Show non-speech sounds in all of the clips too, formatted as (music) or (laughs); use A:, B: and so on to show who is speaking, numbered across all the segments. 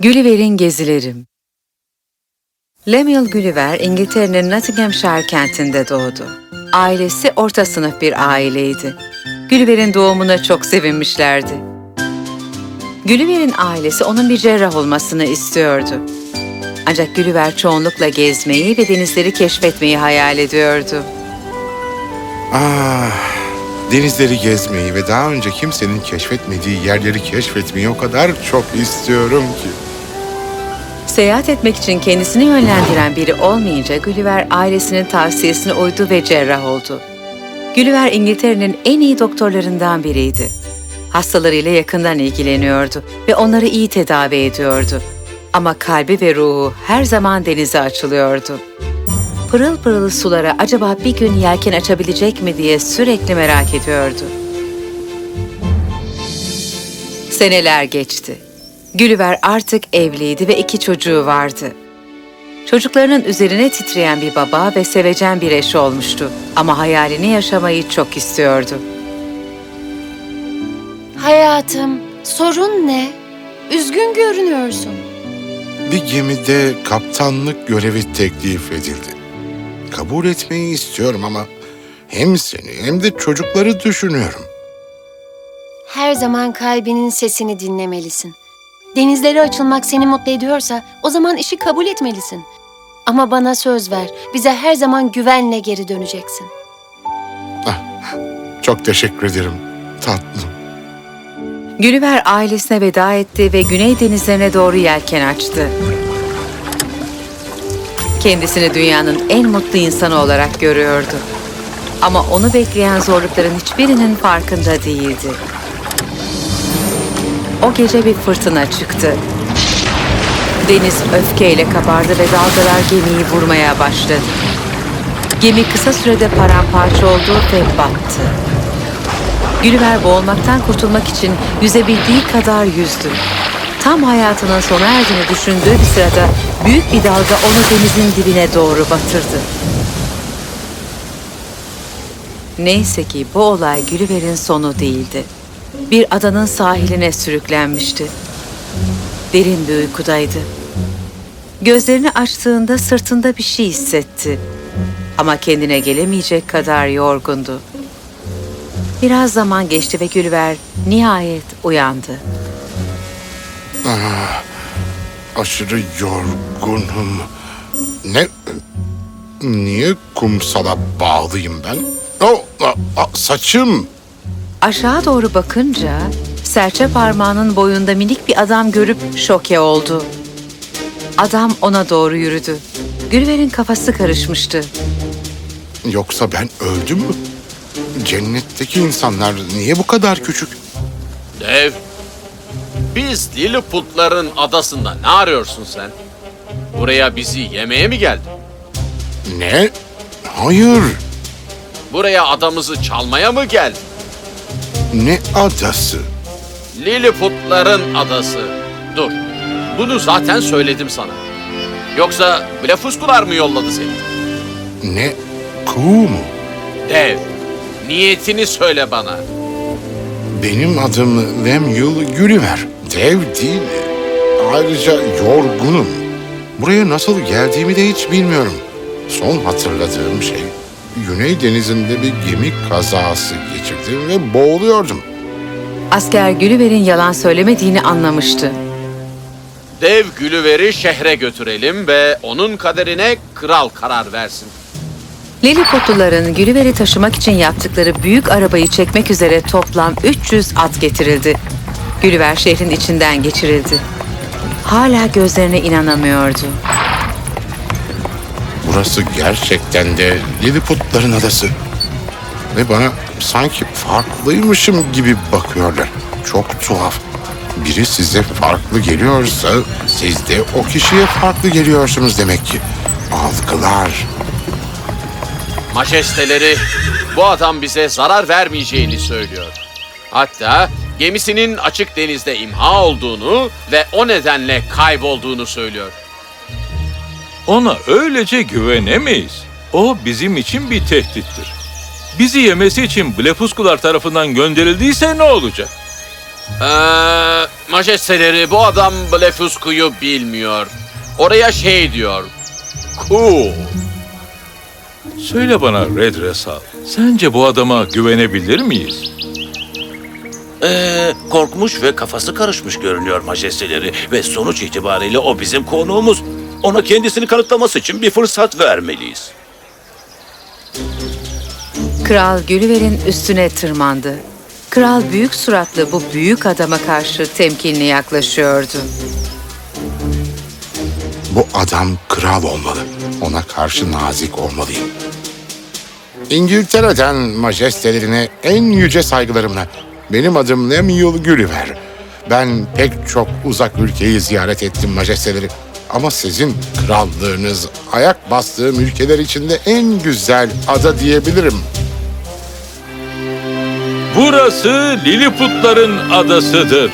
A: Gulliver'in Gezilerim Lemuel Gulliver, İngiltere'nin Nottinghamshire kentinde doğdu. Ailesi orta sınıf bir aileydi. Gulliver'in doğumuna çok sevinmişlerdi. Gulliver'in ailesi onun bir cerrah olmasını istiyordu. Ancak Gulliver çoğunlukla gezmeyi ve denizleri keşfetmeyi hayal ediyordu.
B: Ah, denizleri gezmeyi ve daha önce kimsenin keşfetmediği yerleri keşfetmeyi o kadar çok istiyorum ki.
A: Seyahat etmek için kendisini yönlendiren biri olmayınca Gulliver ailesinin tavsiyesine uydu ve cerrah oldu. Gulliver İngiltere'nin en iyi doktorlarından biriydi. Hastalarıyla yakından ilgileniyordu ve onları iyi tedavi ediyordu. Ama kalbi ve ruhu her zaman denize açılıyordu. Pırıl pırıl sulara acaba bir gün yelken açabilecek mi diye sürekli merak ediyordu. Seneler geçti. Gulliver artık evliydi ve iki çocuğu vardı. Çocuklarının üzerine titreyen bir baba ve sevecen bir eş olmuştu ama hayalini yaşamayı çok istiyordu.
C: Hayatım, sorun ne? Üzgün görünüyorsun.
B: Bir gemide kaptanlık görevi teklif edildi. Kabul etmeyi istiyorum ama hem seni hem de çocukları düşünüyorum.
C: Her zaman kalbinin sesini dinlemelisin. Denizlere açılmak seni mutlu ediyorsa o zaman işi kabul etmelisin. Ama bana söz ver, bize her zaman güvenle geri döneceksin.
B: Çok teşekkür ederim tatlım.
A: Gulliver ailesine veda etti ve güney denizlerine doğru yelken açtı. Kendisini dünyanın en mutlu insanı olarak görüyordu. Ama onu bekleyen zorlukların hiçbirinin farkında değildi. O gece bir fırtına çıktı. Deniz öfkeyle kabardı ve dalgalar gemiyi vurmaya başladı. Gemi kısa sürede paramparça oldu ve battı. Gulliver boğulmaktan kurtulmak için yüzebildiği kadar yüzdü. Tam hayatının sona erdiğini düşündüğü bir sırada büyük bir dalga onu denizin dibine doğru batırdı. Neyse ki bu olay Gulliver'in sonu değildi. Bir adanın sahiline sürüklenmişti. Derin bir uykudaydı. Gözlerini açtığında sırtında bir şey hissetti. Ama kendine gelemeyecek kadar yorgundu. Biraz zaman geçti ve Gülver nihayet uyandı.
B: Aşırı yorgunum. Ne? Niye kumsala bağlıyım ben? Oh, a- a- saçım.
A: Aşağı doğru bakınca serçe parmağının boyunda minik bir adam görüp şoke oldu. Adam ona doğru yürüdü. Gülver'in kafası karışmıştı.
B: Yoksa ben öldüm mü? Cennetteki insanlar niye bu kadar küçük?
D: Dev, biz Lilliputların adasında ne arıyorsun sen? Buraya bizi yemeye mi geldin?
B: Ne? Hayır.
D: Buraya adamızı çalmaya mı geldin?
B: Ne adası?
D: Lilliputların adası. Dur, bunu zaten söyledim sana. Yoksa blefuskular mı yolladı seni?
B: Ne? Kuğu mu?
D: Dev, niyetini söyle bana.
B: Benim adım Lemuel Gulliver. Dev değil. Ayrıca yorgunum. Buraya nasıl geldiğimi de hiç bilmiyorum. Son hatırladığım şey Güney Denizi'nde bir gemi kazası geçirdim ve boğuluyordum.
A: Asker Gülver'in yalan söylemediğini anlamıştı.
D: Dev Gülüver'i şehre götürelim ve onun kaderine kral karar versin.
A: Lilliputluların Gülver'i taşımak için yaptıkları büyük arabayı çekmek üzere toplam 300 at getirildi. Gülver şehrin içinden geçirildi. Hala gözlerine inanamıyordu.
B: Burası gerçekten de Lilliputların adası. Ve bana sanki farklıymışım gibi bakıyorlar. Çok tuhaf. Biri size farklı geliyorsa siz de o kişiye farklı geliyorsunuz demek ki. Algılar.
D: Majesteleri, bu adam bize zarar vermeyeceğini söylüyor. Hatta gemisinin açık denizde imha olduğunu ve o nedenle kaybolduğunu söylüyor.
E: Ona öylece güvenemeyiz. O bizim için bir tehdittir. Bizi yemesi için Blefuskular tarafından gönderildiyse ne olacak?
D: Ee, majesteleri bu adam Blefuscu'yu bilmiyor. Oraya şey diyor. Cool.
E: Söyle bana Red Resal, sence bu adama güvenebilir miyiz?
F: Ee, korkmuş ve kafası karışmış görünüyor majesteleri ve sonuç itibariyle o bizim konuğumuz. Ona kendisini kanıtlaması için bir fırsat vermeliyiz.
A: Kral Gülliver'in üstüne tırmandı. Kral büyük suratlı bu büyük adama karşı temkinli yaklaşıyordu.
B: Bu adam kral olmalı. Ona karşı nazik olmalıyım. İngiltere'den majestelerine en yüce saygılarımla. Benim adım Lemuel Gulliver. Ben pek çok uzak ülkeyi ziyaret ettim majesteleri. Ama sizin krallığınız ayak bastığım ülkeler içinde en güzel ada diyebilirim.
E: Burası Lilliputların adasıdır.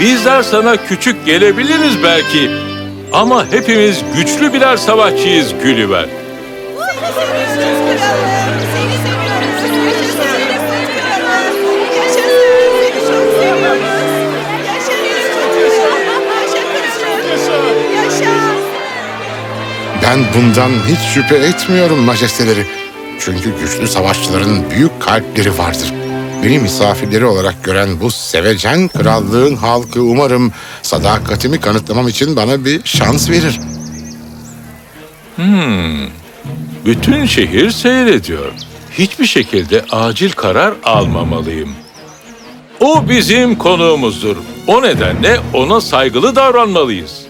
E: Bizler sana küçük gelebiliriz belki. Ama hepimiz güçlü birer savaşçıyız Gülliver.
B: Ben bundan hiç şüphe etmiyorum majesteleri. Çünkü güçlü savaşçıların büyük kalpleri vardır. Beni misafirleri olarak gören bu sevecen krallığın halkı umarım sadakatimi kanıtlamam için bana bir şans verir.
E: Bütün şehir seyrediyor. Hiçbir şekilde acil karar almamalıyım. O bizim konuğumuzdur. O nedenle ona saygılı davranmalıyız.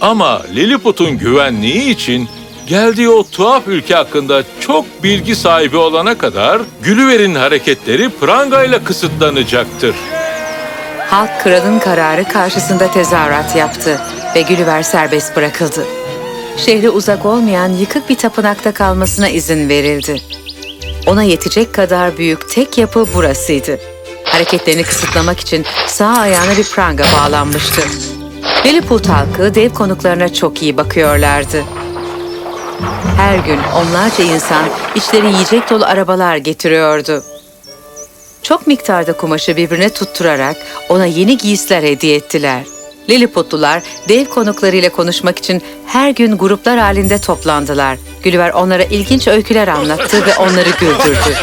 E: Ama Lilliput'un güvenliği için geldiği o tuhaf ülke hakkında çok bilgi sahibi olana kadar Gülliver'in hareketleri prangayla kısıtlanacaktır.
A: Halk kralın kararı karşısında tezahürat yaptı ve Gülliver serbest bırakıldı. Şehri uzak olmayan yıkık bir tapınakta kalmasına izin verildi. Ona yetecek kadar büyük tek yapı burasıydı. Hareketlerini kısıtlamak için sağ ayağına bir pranga bağlanmıştı. Lilliput halkı dev konuklarına çok iyi bakıyorlardı. Her gün onlarca insan içleri yiyecek dolu arabalar getiriyordu. Çok miktarda kumaşı birbirine tutturarak ona yeni giysiler hediye ettiler. Lilliputlular dev konuklarıyla konuşmak için her gün gruplar halinde toplandılar. Gülliver onlara ilginç öyküler anlattı ve onları güldürdü.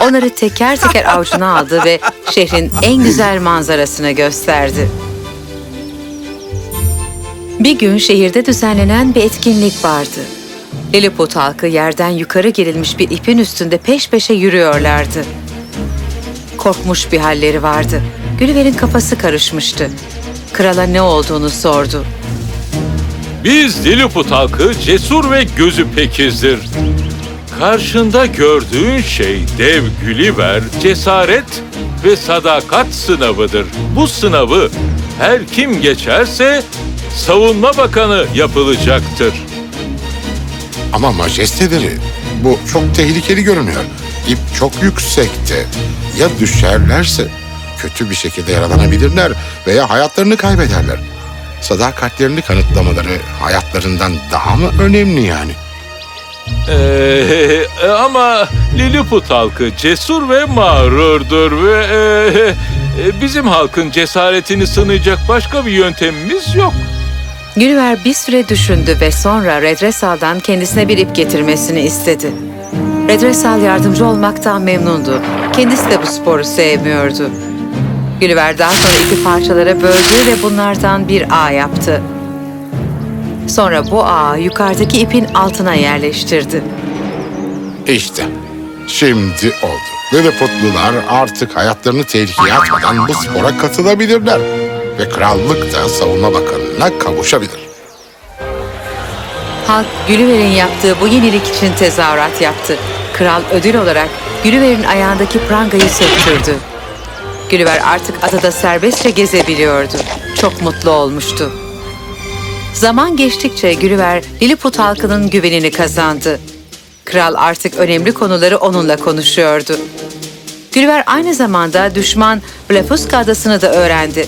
A: Onları teker teker avucuna aldı ve şehrin en güzel manzarasını gösterdi. Bir gün şehirde düzenlenen bir etkinlik vardı. Lilliput halkı yerden yukarı gerilmiş bir ipin üstünde peş peşe yürüyorlardı. Korkmuş bir halleri vardı. Gülliver'in kafası karışmıştı. Krala ne olduğunu sordu.
E: Biz Lilliput halkı cesur ve gözü pekizdir. Karşında gördüğün şey dev Gülliver, cesaret ve sadakat sınavıdır. Bu sınavı her kim geçerse savunma bakanı yapılacaktır.
B: Ama majesteleri bu çok tehlikeli görünüyor. İp çok yüksekte. Ya düşerlerse kötü bir şekilde yaralanabilirler veya hayatlarını kaybederler. Sadakatlerini kanıtlamaları hayatlarından daha mı önemli yani?
E: Ee, (laughs) ama Lilliput halkı cesur ve mağrurdur ve e, e, bizim halkın cesaretini sınayacak başka bir yöntemimiz yok.
A: Gülliver bir süre düşündü ve sonra Redresal'dan kendisine bir ip getirmesini istedi. Redresal yardımcı olmaktan memnundu. Kendisi de bu sporu sevmiyordu. Gülliver daha sonra ipi parçalara böldü ve bunlardan bir ağ yaptı. Sonra bu ağı yukarıdaki ipin altına yerleştirdi.
B: İşte şimdi oldu. Lilliputlular artık hayatlarını tehlikeye atmadan bu spora katılabilirler. Ve krallık da savunma bakanına kavuşabilir.
A: Halk Gülliver'in yaptığı bu yenilik için tezahürat yaptı. Kral ödül olarak Gülliver'in ayağındaki prangayı söktürdü. Gülliver artık adada serbestçe gezebiliyordu. Çok mutlu olmuştu. Zaman geçtikçe Gülliver Lilliput halkının güvenini kazandı. Kral artık önemli konuları onunla konuşuyordu. Gülliver aynı zamanda düşman Blefusca adasını da öğrendi.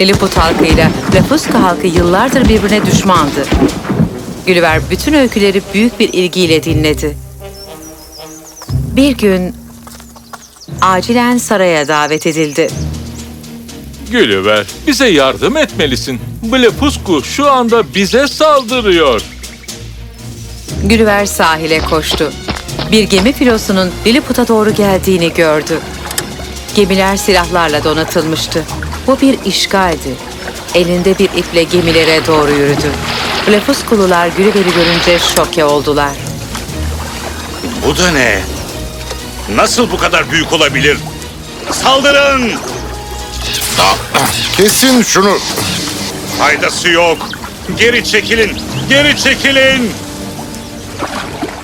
A: Lilliput halkıyla Blefusca halkı yıllardır birbirine düşmandı. Gülliver bütün öyküleri büyük bir ilgiyle dinledi. Bir gün acilen saraya davet edildi.
E: Gülüver, bize yardım etmelisin. Blefusku şu anda bize saldırıyor.
A: Gülüver sahile koştu. Bir gemi filosunun Lilliput'a doğru geldiğini gördü. Gemiler silahlarla donatılmıştı. Bu bir işgaldi. Elinde bir iple gemilere doğru yürüdü. Blefuskulular Gülüver'i görünce şoke oldular.
F: Bu da ne? Nasıl bu kadar büyük olabilir? Saldırın!
B: Kesin şunu.
F: Faydası yok. Geri çekilin. Geri çekilin.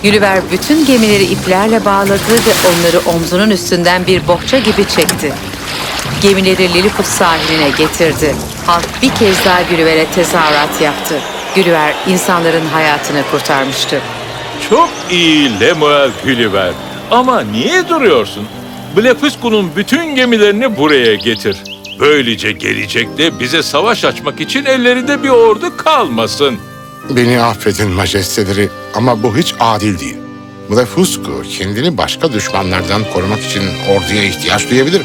A: Gülüver bütün gemileri iplerle bağladı ve onları omzunun üstünden bir bohça gibi çekti. Gemileri Lilliput sahiline getirdi. Halk bir kez daha Gülüver'e tezahürat yaptı. Gülüver insanların hayatını kurtarmıştı.
E: Çok iyi Lemuel Gülüver. Ama niye duruyorsun? Blefusku'nun bütün gemilerini buraya getir. Böylece gelecekte bize savaş açmak için ellerinde bir ordu kalmasın.
B: Beni affedin majesteleri ama bu hiç adil değil. Blefusku kendini başka düşmanlardan korumak için orduya ihtiyaç duyabilir.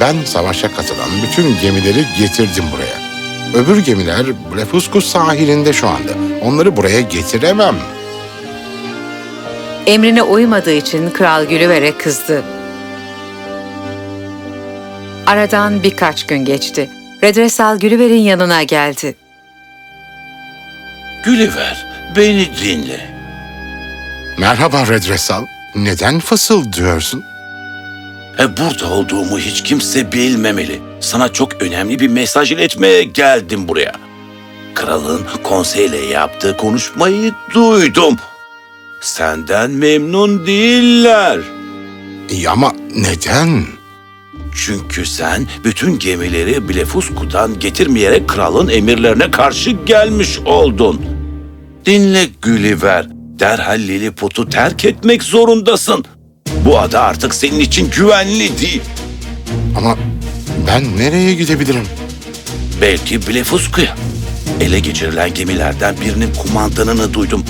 B: Ben savaşa katılan bütün gemileri getirdim buraya. Öbür gemiler Blefusku sahilinde şu anda. Onları buraya getiremem.
A: Emrine uymadığı için Kral Gülüver'e kızdı. Aradan birkaç gün geçti. Redresal Gülüver'in yanına geldi.
F: Gülüver, beni dinle.
B: Merhaba Redresal. Neden fısıldıyorsun?
F: E, burada olduğumu hiç kimse bilmemeli. Sana çok önemli bir mesaj iletmeye geldim buraya. Kralın konseyle yaptığı konuşmayı duydum. Senden memnun değiller.
B: İyi ama neden?
F: Çünkü sen bütün gemileri Blefusku'dan getirmeyerek kralın emirlerine karşı gelmiş oldun. Dinle Gulliver, derhal Lilliput'u terk etmek zorundasın. Bu ada artık senin için güvenli değil.
B: Ama ben nereye gidebilirim?
F: Belki Blefusku'ya. Ele geçirilen gemilerden birinin kumandanını duydum.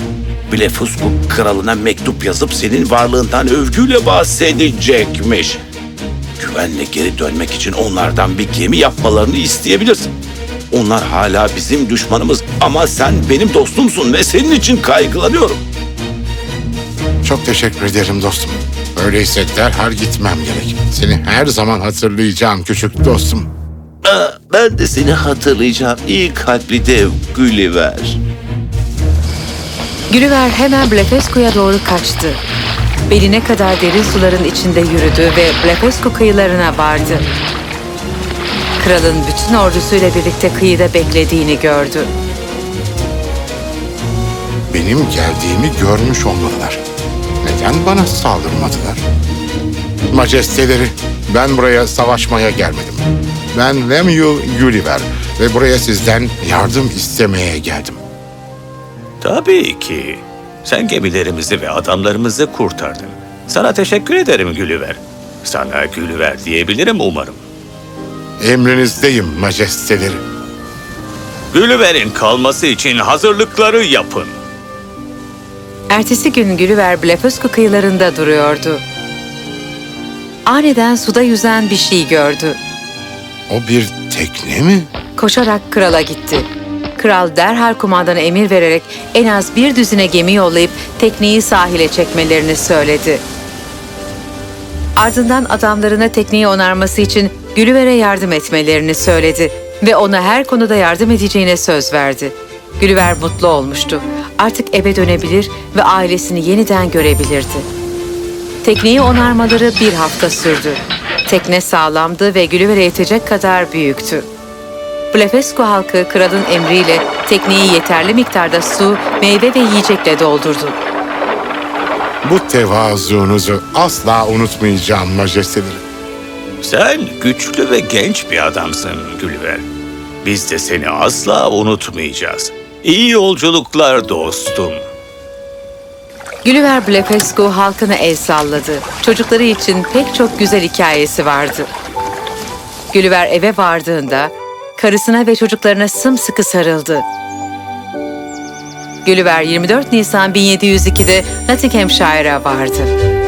F: Blefusku kralına mektup yazıp senin varlığından övgüyle bahsedecekmiş. Güvenle geri dönmek için onlardan bir gemi yapmalarını isteyebilirsin. Onlar hala bizim düşmanımız ama sen benim dostumsun ve senin için kaygılanıyorum.
B: Çok teşekkür ederim dostum. Öyleyse derhal gitmem gerek. Seni her zaman hatırlayacağım küçük dostum.
F: Aa, ben de seni hatırlayacağım iyi kalpli dev Gulliver.
A: Gülüver hemen Blefescu'ya doğru kaçtı. Beline kadar derin suların içinde yürüdü ve Blefescu kıyılarına vardı. Kralın bütün ordusuyla birlikte kıyıda beklediğini gördü.
B: Benim geldiğimi görmüş olmalılar. Neden bana saldırmadılar? Majesteleri, ben buraya savaşmaya gelmedim. Ben Lemuel Gulliver ve buraya sizden yardım istemeye geldim.
G: Tabii ki. Sen gemilerimizi ve adamlarımızı kurtardın. Sana teşekkür ederim Gülüver. Sana Gülüver diyebilirim umarım.
B: Emrinizdeyim majesteleri.
G: Gülüver'in kalması için hazırlıkları yapın.
A: Ertesi gün Gülüver Blefescu kıyılarında duruyordu. Aniden suda yüzen bir şey gördü.
B: O bir tekne mi?
A: Koşarak krala gitti. Kral derhal kumandana emir vererek en az bir düzine gemi yollayıp tekneyi sahile çekmelerini söyledi. Ardından adamlarına tekneyi onarması için Gülüver'e yardım etmelerini söyledi ve ona her konuda yardım edeceğine söz verdi. Gülüver mutlu olmuştu. Artık eve dönebilir ve ailesini yeniden görebilirdi. Tekneyi onarmaları bir hafta sürdü. Tekne sağlamdı ve Gülüver'e yetecek kadar büyüktü. Blefescu halkı kralın emriyle tekneyi yeterli miktarda su, meyve ve yiyecekle doldurdu.
B: Bu tevazuunuzu asla unutmayacağım majesteleri.
G: Sen güçlü ve genç bir adamsın Gülüver. Biz de seni asla unutmayacağız. İyi yolculuklar dostum.
A: Gülüver Blefescu halkına el salladı. Çocukları için pek çok güzel hikayesi vardı. Gülüver eve vardığında karısına ve çocuklarına sımsıkı sarıldı. Gülüver 24 Nisan 1702'de Nottinghamshire'a vardı.